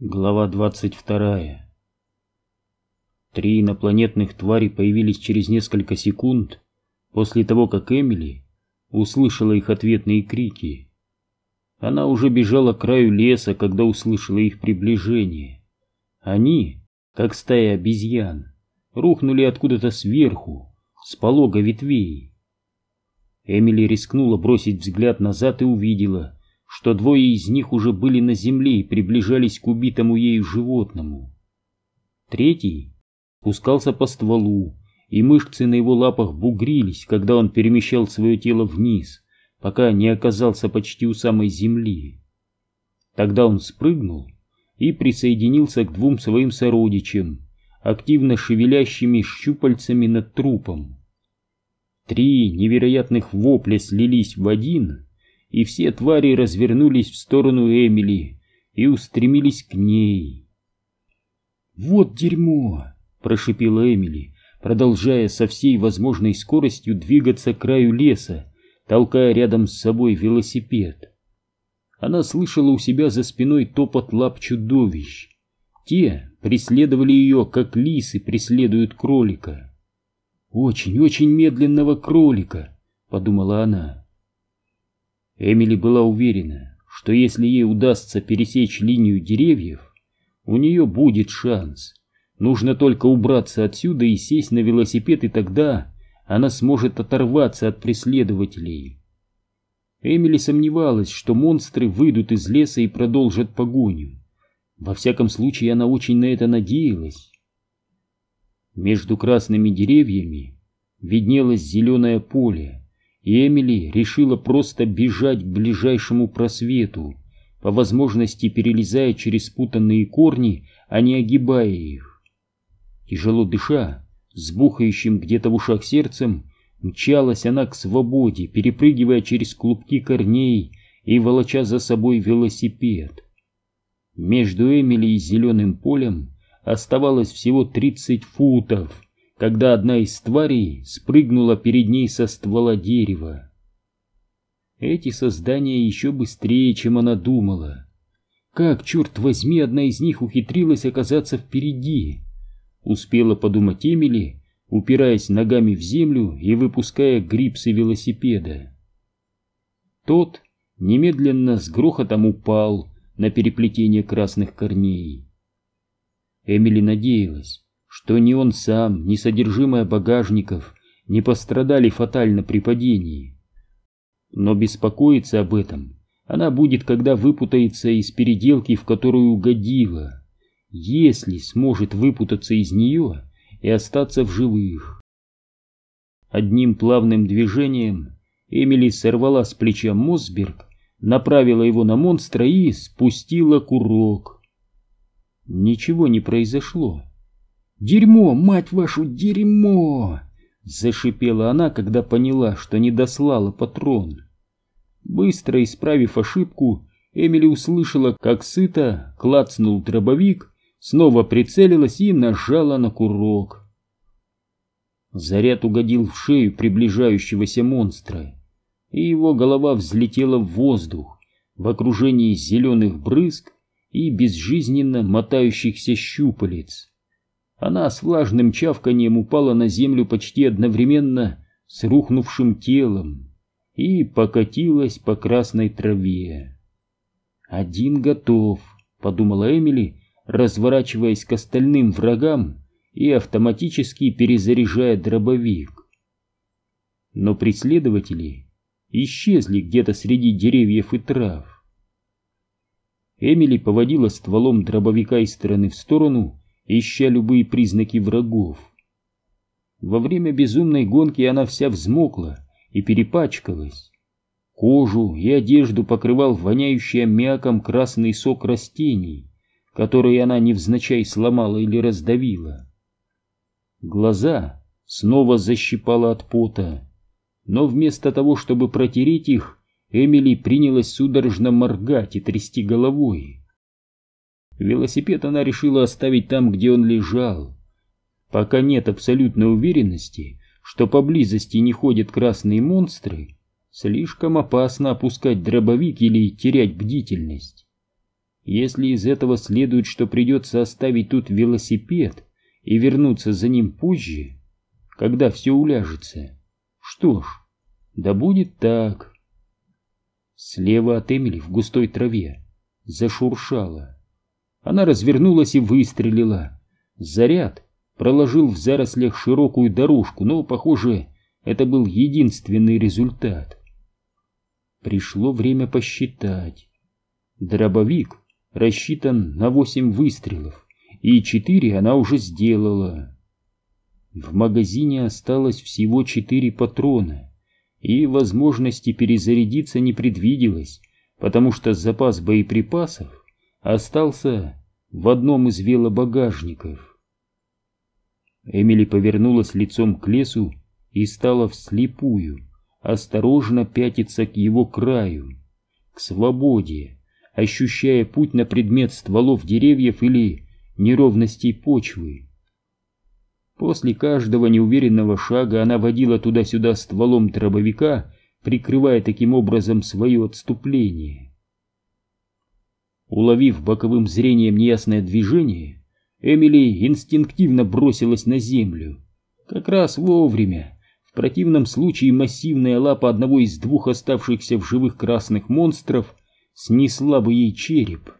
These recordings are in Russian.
Глава 22 Три инопланетных твари появились через несколько секунд после того, как Эмили услышала их ответные крики. Она уже бежала к краю леса, когда услышала их приближение. Они, как стая обезьян, рухнули откуда-то сверху, с полога ветвей. Эмили рискнула бросить взгляд назад и увидела, что двое из них уже были на земле и приближались к убитому ею животному. Третий спускался по стволу, и мышцы на его лапах бугрились, когда он перемещал свое тело вниз, пока не оказался почти у самой земли. Тогда он спрыгнул и присоединился к двум своим сородичам, активно шевелящими щупальцами над трупом. Три невероятных вопля слились в один — и все твари развернулись в сторону Эмили и устремились к ней. «Вот дерьмо!» — прошипела Эмили, продолжая со всей возможной скоростью двигаться к краю леса, толкая рядом с собой велосипед. Она слышала у себя за спиной топот лап чудовищ. Те преследовали ее, как лисы преследуют кролика. «Очень-очень медленного кролика», — подумала она. Эмили была уверена, что если ей удастся пересечь линию деревьев, у нее будет шанс. Нужно только убраться отсюда и сесть на велосипед, и тогда она сможет оторваться от преследователей. Эмили сомневалась, что монстры выйдут из леса и продолжат погоню. Во всяком случае, она очень на это надеялась. Между красными деревьями виднелось зеленое поле, Эмили решила просто бежать к ближайшему просвету, по возможности перелезая через спутанные корни, а не огибая их. Тяжело дыша, с бухающим где-то в ушах сердцем, мчалась она к свободе, перепрыгивая через клубки корней и волоча за собой велосипед. Между Эмили и зеленым полем оставалось всего тридцать футов — когда одна из тварей спрыгнула перед ней со ствола дерева. Эти создания еще быстрее, чем она думала. Как, черт возьми, одна из них ухитрилась оказаться впереди? Успела подумать Эмили, упираясь ногами в землю и выпуская грипсы велосипеда. Тот немедленно с грохотом упал на переплетение красных корней. Эмили надеялась, что ни он сам, ни содержимое багажников не пострадали фатально при падении. Но беспокоиться об этом она будет, когда выпутается из переделки, в которую угодила, если сможет выпутаться из нее и остаться в живых. Одним плавным движением Эмили сорвала с плеча Мосберг, направила его на монстра и спустила курок. Ничего не произошло. «Дерьмо, мать вашу, дерьмо!» Зашипела она, когда поняла, что не дослала патрон. Быстро исправив ошибку, Эмили услышала, как сыто клацнул дробовик, снова прицелилась и нажала на курок. Заряд угодил в шею приближающегося монстра, и его голова взлетела в воздух в окружении зеленых брызг и безжизненно мотающихся щупалец. Она с влажным чавканием упала на землю почти одновременно с рухнувшим телом и покатилась по красной траве. «Один готов», — подумала Эмили, разворачиваясь к остальным врагам и автоматически перезаряжая дробовик. Но преследователи исчезли где-то среди деревьев и трав. Эмили поводила стволом дробовика из стороны в сторону, ища любые признаки врагов. Во время безумной гонки она вся взмокла и перепачкалась. Кожу и одежду покрывал воняющий аммиаком красный сок растений, которые она невзначай сломала или раздавила. Глаза снова защипала от пота, но вместо того, чтобы протереть их, Эмили принялась судорожно моргать и трясти головой. Велосипед она решила оставить там, где он лежал. Пока нет абсолютной уверенности, что поблизости не ходят красные монстры, слишком опасно опускать дробовик или терять бдительность. Если из этого следует, что придется оставить тут велосипед и вернуться за ним позже, когда все уляжется, что ж, да будет так. Слева от Эмили в густой траве зашуршало. Она развернулась и выстрелила. Заряд проложил в зарослях широкую дорожку, но, похоже, это был единственный результат. Пришло время посчитать. Дробовик рассчитан на восемь выстрелов, и четыре она уже сделала. В магазине осталось всего четыре патрона, и возможности перезарядиться не предвиделось, потому что запас боеприпасов остался в одном из велобагажников. Эмили повернулась лицом к лесу и стала вслепую, осторожно пятиться к его краю, к свободе, ощущая путь на предмет стволов деревьев или неровностей почвы. После каждого неуверенного шага она водила туда-сюда стволом дробовика, прикрывая таким образом свое отступление. Уловив боковым зрением неясное движение, Эмили инстинктивно бросилась на землю. Как раз вовремя. В противном случае массивная лапа одного из двух оставшихся в живых красных монстров снесла бы ей череп.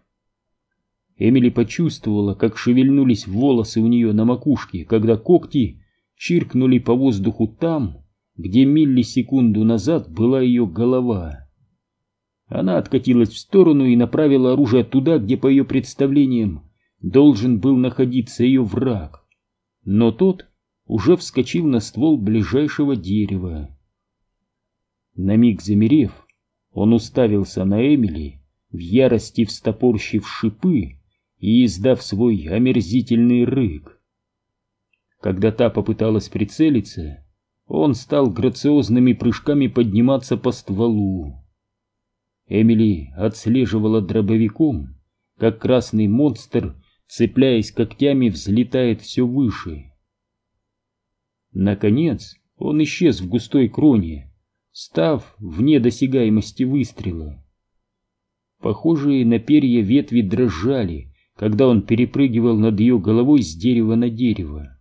Эмили почувствовала, как шевельнулись волосы у нее на макушке, когда когти чиркнули по воздуху там, где миллисекунду назад была ее голова. Она откатилась в сторону и направила оружие туда, где, по ее представлениям, должен был находиться ее враг. Но тот уже вскочил на ствол ближайшего дерева. На миг замерев, он уставился на Эмили, в ярости встопорщив шипы, и издав свой омерзительный рык. Когда та попыталась прицелиться, он стал грациозными прыжками подниматься по стволу. Эмили отслеживала дробовиком, как красный монстр, цепляясь когтями, взлетает все выше. Наконец он исчез в густой кроне, став вне досягаемости выстрела. Похожие на перья ветви дрожали, когда он перепрыгивал над ее головой с дерева на дерево.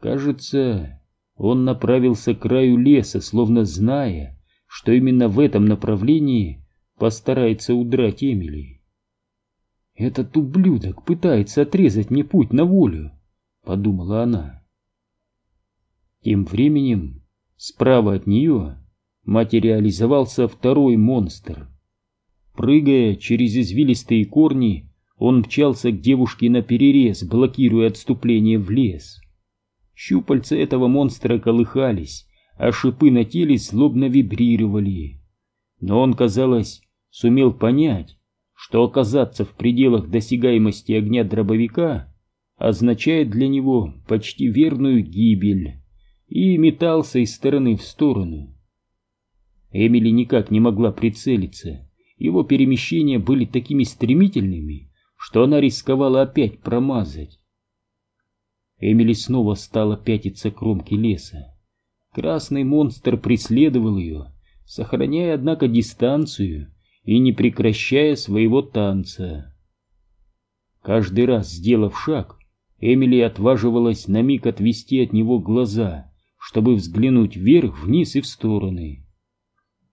Кажется, он направился к краю леса, словно зная, что именно в этом направлении постарается удрать Эмили. «Этот ублюдок пытается отрезать мне путь на волю», — подумала она. Тем временем справа от нее материализовался второй монстр. Прыгая через извилистые корни, он мчался к девушке на перерез, блокируя отступление в лес. Щупальца этого монстра колыхались, а шипы на теле злобно вибрировали. Но он, казалось, сумел понять, что оказаться в пределах досягаемости огня дробовика означает для него почти верную гибель, и метался из стороны в сторону. Эмили никак не могла прицелиться, его перемещения были такими стремительными, что она рисковала опять промазать. Эмили снова стала пятиться к кромке леса. Красный монстр преследовал ее, сохраняя, однако, дистанцию и не прекращая своего танца. Каждый раз, сделав шаг, Эмили отваживалась на миг отвести от него глаза, чтобы взглянуть вверх, вниз и в стороны.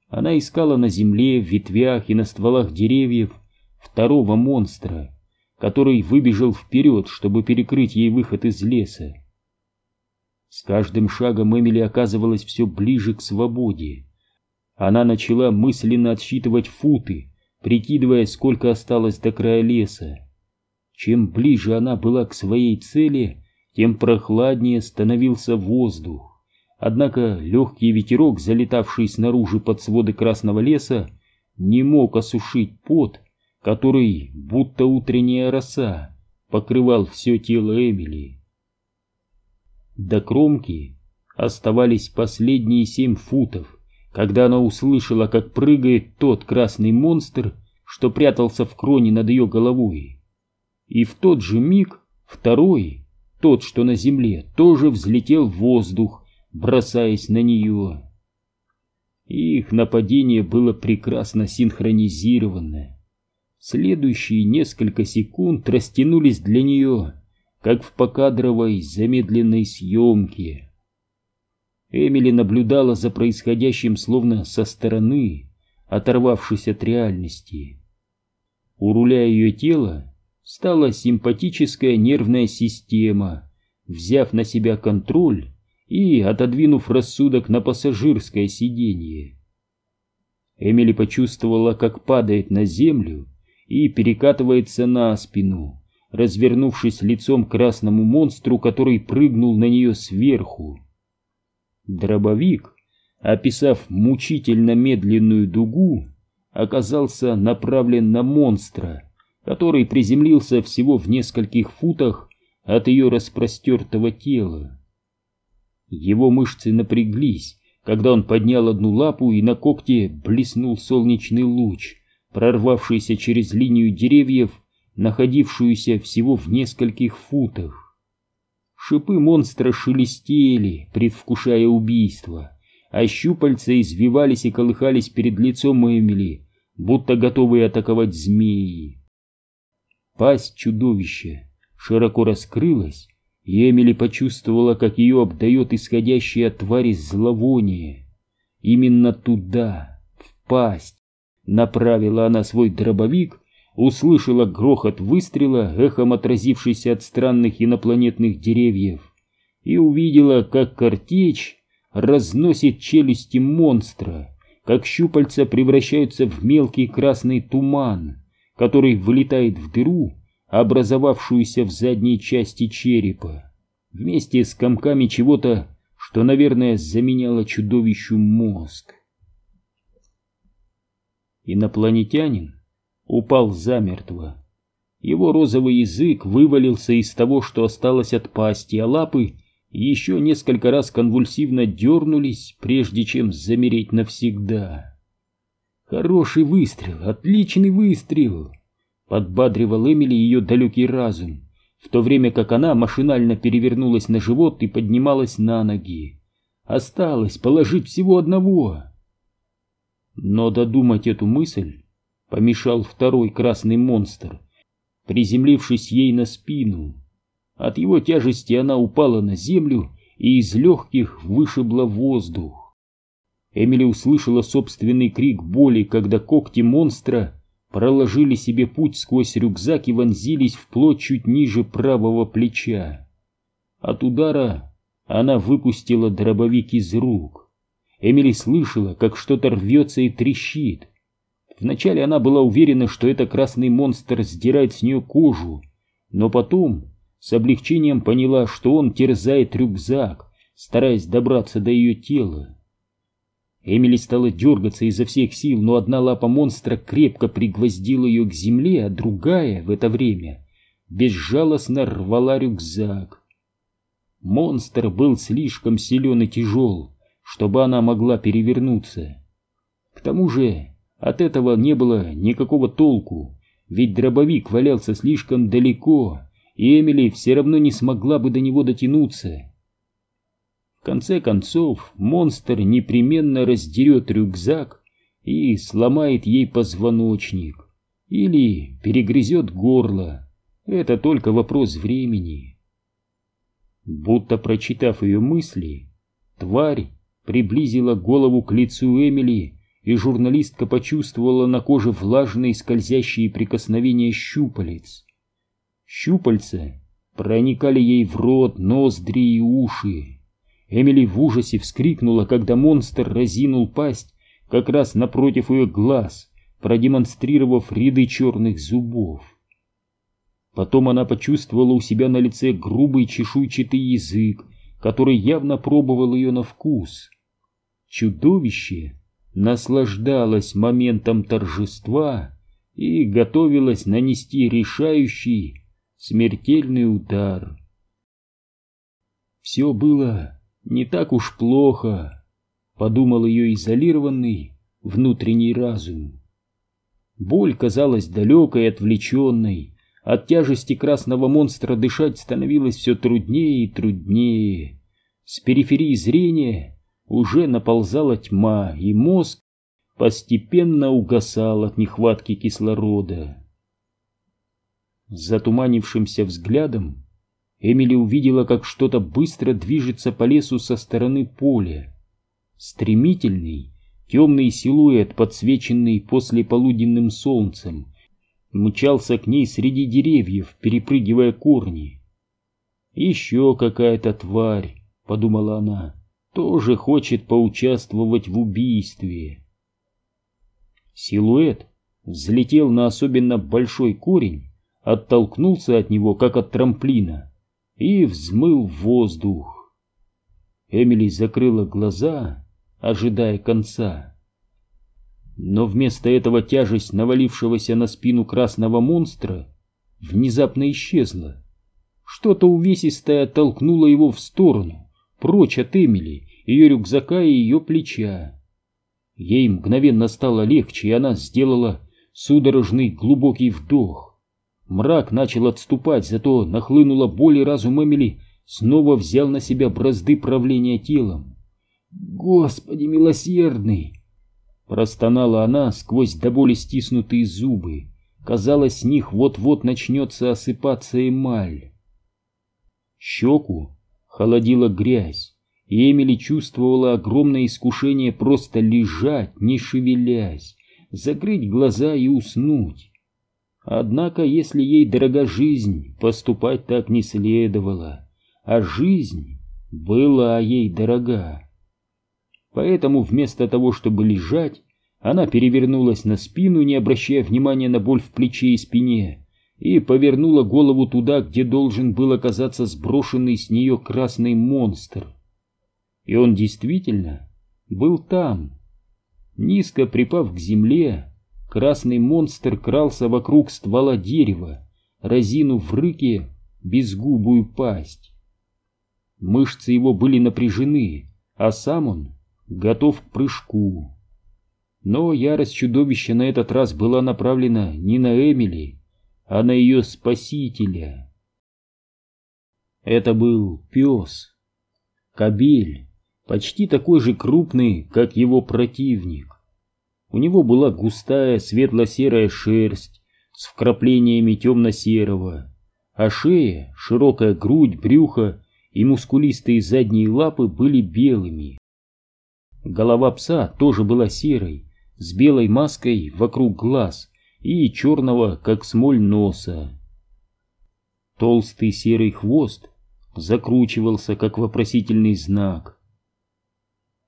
Она искала на земле, в ветвях и на стволах деревьев второго монстра, который выбежал вперед, чтобы перекрыть ей выход из леса. С каждым шагом Эмили оказывалась все ближе к свободе. Она начала мысленно отсчитывать футы, прикидывая, сколько осталось до края леса. Чем ближе она была к своей цели, тем прохладнее становился воздух. Однако легкий ветерок, залетавший снаружи под своды красного леса, не мог осушить пот, который, будто утренняя роса, покрывал все тело Эмили. До кромки оставались последние семь футов, когда она услышала, как прыгает тот красный монстр, что прятался в кроне над ее головой. И в тот же миг второй, тот, что на земле, тоже взлетел в воздух, бросаясь на нее. Их нападение было прекрасно синхронизированное. следующие несколько секунд растянулись для нее, как в покадровой замедленной съемке. Эмили наблюдала за происходящим словно со стороны, оторвавшись от реальности. У руля ее тела стала симпатическая нервная система, взяв на себя контроль и отодвинув рассудок на пассажирское сиденье. Эмили почувствовала, как падает на землю и перекатывается на спину, развернувшись лицом к красному монстру, который прыгнул на нее сверху. Дробовик, описав мучительно медленную дугу, оказался направлен на монстра, который приземлился всего в нескольких футах от ее распростертого тела. Его мышцы напряглись, когда он поднял одну лапу и на когте блеснул солнечный луч, прорвавшийся через линию деревьев, находившуюся всего в нескольких футах. Шипы монстра шелестели, предвкушая убийство, а щупальца извивались и колыхались перед лицом Эмили, будто готовые атаковать змеи. Пасть чудовища широко раскрылась, и Эмили почувствовала, как ее обдает исходящее от твари зловоние. Именно туда, в пасть, направила она свой дробовик, услышала грохот выстрела, эхом отразившийся от странных инопланетных деревьев, и увидела, как картечь разносит челюсти монстра, как щупальца превращаются в мелкий красный туман, который вылетает в дыру, образовавшуюся в задней части черепа, вместе с комками чего-то, что, наверное, заменяло чудовищу мозг. Инопланетянин упал замертво. Его розовый язык вывалился из того, что осталось от пасти, а лапы еще несколько раз конвульсивно дернулись, прежде чем замереть навсегда. «Хороший выстрел, отличный выстрел!» Подбадривал Эмили ее далекий разум, в то время как она машинально перевернулась на живот и поднималась на ноги. Осталось положить всего одного. Но додумать эту мысль помешал второй красный монстр, приземлившись ей на спину. От его тяжести она упала на землю и из легких вышибла воздух. Эмили услышала собственный крик боли, когда когти монстра проложили себе путь сквозь рюкзак и вонзились вплоть чуть ниже правого плеча. От удара она выпустила дробовик из рук. Эмили слышала, как что-то рвется и трещит. Вначале она была уверена, что это красный монстр сдирает с нее кожу, но потом с облегчением поняла, что он терзает рюкзак, стараясь добраться до ее тела. Эмили стала дергаться изо всех сил, но одна лапа монстра крепко пригвоздила ее к земле, а другая в это время безжалостно рвала рюкзак. Монстр был слишком силен и тяжел, чтобы она могла перевернуться. К тому же от этого не было никакого толку, ведь дробовик валялся слишком далеко, и Эмили все равно не смогла бы до него дотянуться конце концов, монстр непременно раздерет рюкзак и сломает ей позвоночник или перегрызет горло. Это только вопрос времени. Будто прочитав ее мысли, тварь приблизила голову к лицу Эмили, и журналистка почувствовала на коже влажные скользящие прикосновения щупалец. Щупальца проникали ей в рот, ноздри и уши. Эмили в ужасе вскрикнула, когда монстр разинул пасть как раз напротив ее глаз, продемонстрировав ряды черных зубов. Потом она почувствовала у себя на лице грубый чешуйчатый язык, который явно пробовал ее на вкус. Чудовище наслаждалось моментом торжества и готовилось нанести решающий смертельный удар. Все было не так уж плохо, подумал ее изолированный внутренний разум. Боль казалась далекой и отвлеченной, от тяжести красного монстра дышать становилось все труднее и труднее. С периферии зрения уже наползала тьма, и мозг постепенно угасал от нехватки кислорода. Затуманившимся взглядом Эмили увидела, как что-то быстро движется по лесу со стороны поля. Стремительный, темный силуэт, подсвеченный послеполуденным солнцем, мчался к ней среди деревьев, перепрыгивая корни. «Еще какая-то тварь», — подумала она, — «тоже хочет поучаствовать в убийстве». Силуэт взлетел на особенно большой корень, оттолкнулся от него, как от трамплина, и взмыл в воздух. Эмили закрыла глаза, ожидая конца. Но вместо этого тяжесть навалившегося на спину красного монстра внезапно исчезла. Что-то увесистое толкнуло его в сторону, прочь от Эмили, ее рюкзака и ее плеча. Ей мгновенно стало легче, и она сделала судорожный глубокий вдох. Мрак начал отступать, зато нахлынула боль и разум Эмили снова взял на себя бразды правления телом. «Господи милосердный!» Простонала она сквозь до боли стиснутые зубы. Казалось, с них вот-вот начнется осыпаться эмаль. Щеку холодила грязь, и Эмили чувствовала огромное искушение просто лежать, не шевелясь, закрыть глаза и уснуть. Однако, если ей дорога жизнь, поступать так не следовало, а жизнь была ей дорога. Поэтому вместо того, чтобы лежать, она перевернулась на спину, не обращая внимания на боль в плече и спине, и повернула голову туда, где должен был оказаться сброшенный с нее красный монстр. И он действительно был там. Низко припав к земле, красный монстр крался вокруг ствола дерева, разинув в безгубую пасть. Мышцы его были напряжены, а сам он готов к прыжку. Но ярость чудовища на этот раз была направлена не на Эмили, а на ее спасителя. Это был пес. Кобель, почти такой же крупный, как его противник. У него была густая светло-серая шерсть с вкраплениями темно-серого, а шея, широкая грудь, брюхо и мускулистые задние лапы были белыми. Голова пса тоже была серой, с белой маской вокруг глаз и черного, как смоль, носа. Толстый серый хвост закручивался, как вопросительный знак.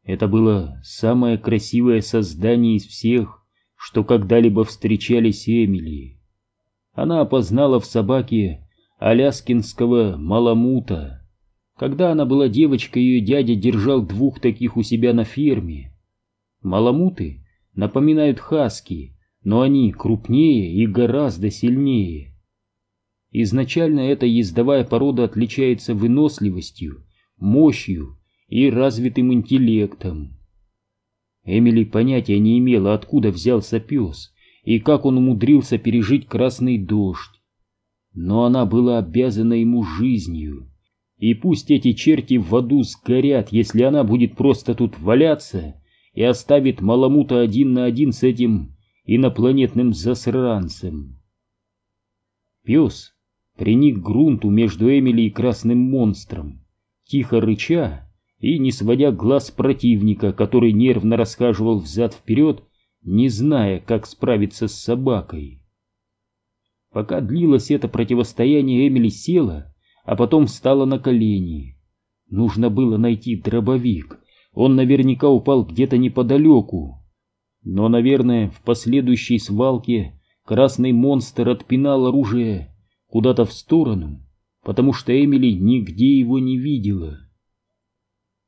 Это было самое красивое создание из всех, что когда-либо встречались Эмили. Она опознала в собаке аляскинского маламута. Когда она была девочкой, ее дядя держал двух таких у себя на ферме. Маламуты напоминают хаски, но они крупнее и гораздо сильнее. Изначально эта ездовая порода отличается выносливостью, мощью и развитым интеллектом. Эмили понятия не имела, откуда взялся пес и как он умудрился пережить красный дождь. Но она была обязана ему жизнью. И пусть эти черти в аду сгорят, если она будет просто тут валяться и оставит Маламута один на один с этим инопланетным засранцем. Пес приник к грунту между Эмили и красным монстром, тихо рыча и не сводя глаз противника, который нервно расхаживал взад-вперед, не зная, как справиться с собакой. Пока длилось это противостояние, Эмили села а потом встала на колени. Нужно было найти дробовик. Он наверняка упал где-то неподалеку. Но, наверное, в последующей свалке красный монстр отпинал оружие куда-то в сторону, потому что Эмили нигде его не видела.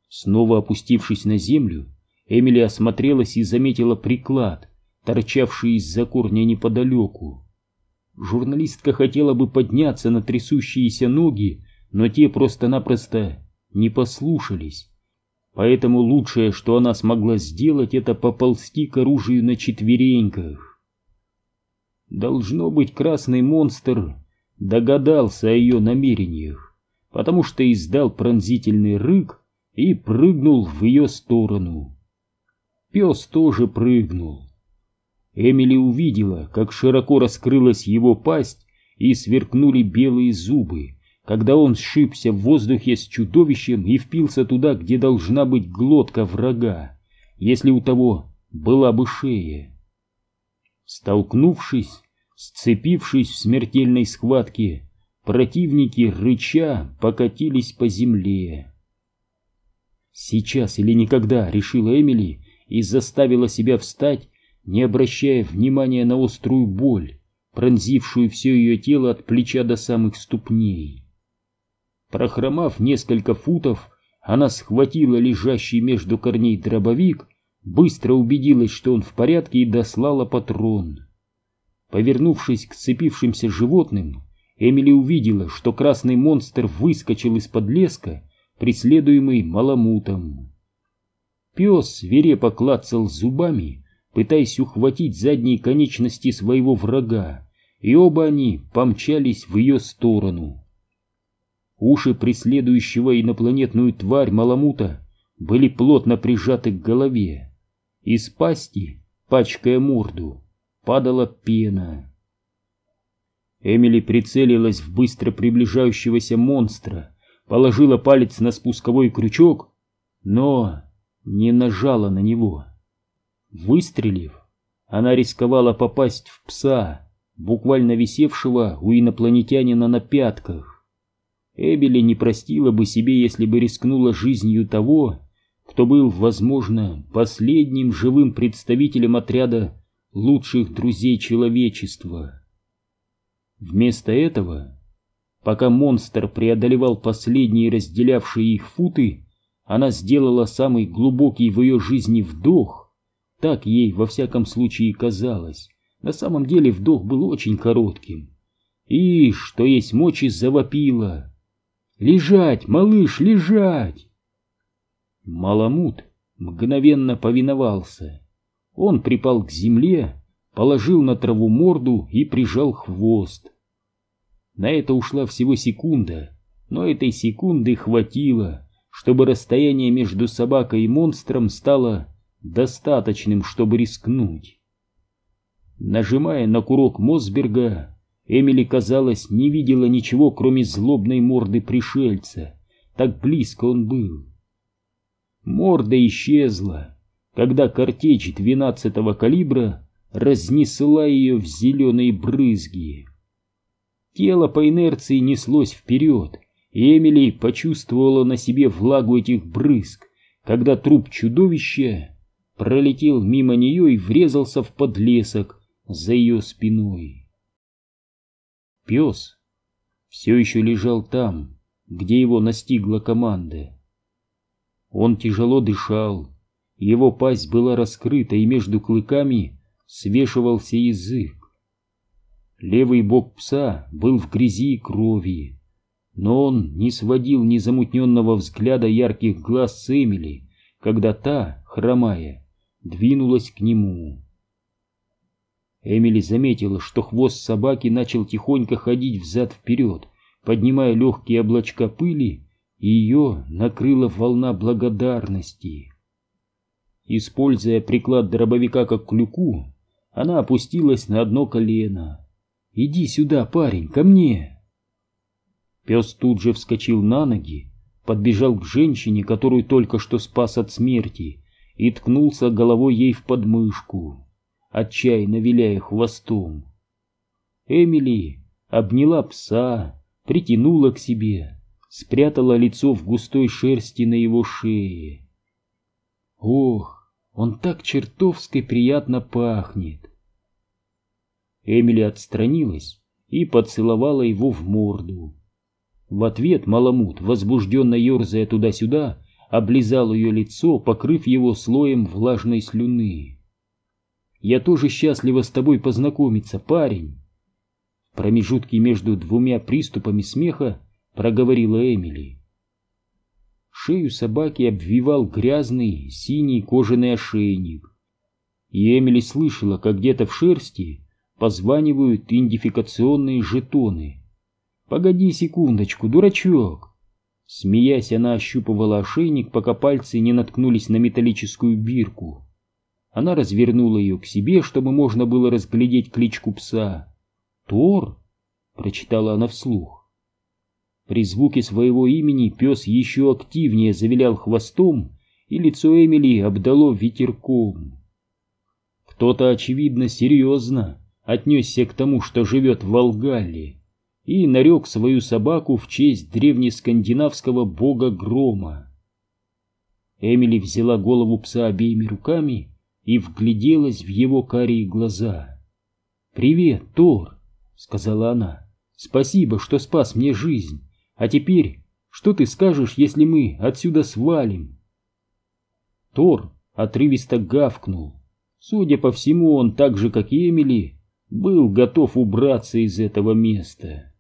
Снова опустившись на землю, Эмили осмотрелась и заметила приклад, торчавший из-за корня неподалеку. Журналистка хотела бы подняться на трясущиеся ноги, но те просто-напросто не послушались. Поэтому лучшее, что она смогла сделать, это поползти к оружию на четвереньках. Должно быть, красный монстр догадался о ее намерениях, потому что издал пронзительный рык и прыгнул в ее сторону. Пес тоже прыгнул. Эмили увидела, как широко раскрылась его пасть, и сверкнули белые зубы, когда он сшибся в воздухе с чудовищем и впился туда, где должна быть глотка врага, если у того была бы шея. Столкнувшись, сцепившись в смертельной схватке, противники рыча покатились по земле. Сейчас или никогда, решила Эмили и заставила себя встать, не обращая внимания на острую боль, пронзившую все ее тело от плеча до самых ступней. Прохромав несколько футов, она схватила лежащий между корней дробовик, быстро убедилась, что он в порядке, и дослала патрон. Повернувшись к сцепившимся животным, Эмили увидела, что красный монстр выскочил из-под леска, преследуемый маламутом. Пес свирепо клацал зубами, пытаясь ухватить задние конечности своего врага, и оба они помчались в ее сторону. Уши преследующего инопланетную тварь маламута были плотно прижаты к голове. Из пасти, пачкая морду, падала пена. Эмили прицелилась в быстро приближающегося монстра, положила палец на спусковой крючок, но не нажала на него. Выстрелив, она рисковала попасть в пса, буквально висевшего у инопланетянина на пятках. Эбели не простила бы себе, если бы рискнула жизнью того, кто был, возможно, последним живым представителем отряда лучших друзей человечества. Вместо этого, пока монстр преодолевал последние разделявшие их футы, она сделала самый глубокий в ее жизни вдох. Так ей во всяком случае казалось. На самом деле вдох был очень коротким. И, что есть мочи, завопила. «Лежать, малыш, лежать!» Маламут мгновенно повиновался. Он припал к земле, положил на траву морду и прижал хвост. На это ушла всего секунда, но этой секунды хватило, чтобы расстояние между собакой и монстром стало достаточным, чтобы рискнуть. Нажимая на курок Мосберга, Эмили, казалось, не видела ничего, кроме злобной морды пришельца. Так близко он был. Морда исчезла, когда картечь двенадцатого калибра разнесла ее в зеленые брызги. Тело по инерции неслось вперед, и Эмили почувствовала на себе влагу этих брызг, когда труп чудовища пролетел мимо нее и врезался в подлесок за ее спиной. Пес все еще лежал там, где его настигла команда. Он тяжело дышал, его пасть была раскрыта, и между клыками свешивался язык. Левый бок пса был в грязи и крови, но он не сводил незамутненного взгляда ярких глаз с Эмили, когда та, хромая, двинулась к нему. Эмили заметила, что хвост собаки начал тихонько ходить взад-вперед, поднимая легкие облачка пыли, и ее накрыла волна благодарности. Используя приклад дробовика как клюку, она опустилась на одно колено. «Иди сюда, парень, ко мне!» Пес тут же вскочил на ноги, подбежал к женщине, которую только что спас от смерти, и ткнулся головой ей в подмышку, отчаянно виляя хвостом. Эмили обняла пса, притянула к себе, спрятала лицо в густой шерсти на его шее. Ох, он так чертовски приятно пахнет. Эмили отстранилась и поцеловала его в морду. В ответ Маламут, возбужденно ерзая туда-сюда, облизал ее лицо, покрыв его слоем влажной слюны. «Я тоже счастлива с тобой познакомиться, парень!» В промежутке между двумя приступами смеха проговорила Эмили. Шею собаки обвивал грязный синий кожаный ошейник. И Эмили слышала, как где-то в шерсти позванивают идентификационные жетоны. «Погоди секундочку, дурачок!» Смеясь, она ощупывала ошейник, пока пальцы не наткнулись на металлическую бирку. Она развернула ее к себе, чтобы можно было разглядеть кличку пса. «Тор?» прочитала она вслух. При звуке своего имени пес еще активнее завилял хвостом, и лицо Эмили обдало ветерком. Кто-то, очевидно, серьезно отнесся к тому, что живет в Волгалле, и нарек свою собаку в честь древнескандинавского бога грома. Эмили взяла голову пса обеими руками и вгляделась в его карие глаза. «Привет, Тор!» — сказала она. «Спасибо, что спас мне жизнь. А теперь, что ты скажешь, если мы отсюда свалим?» Тор отрывисто гавкнул. Судя по всему, он так же, как и Эмили, был готов убраться из этого места.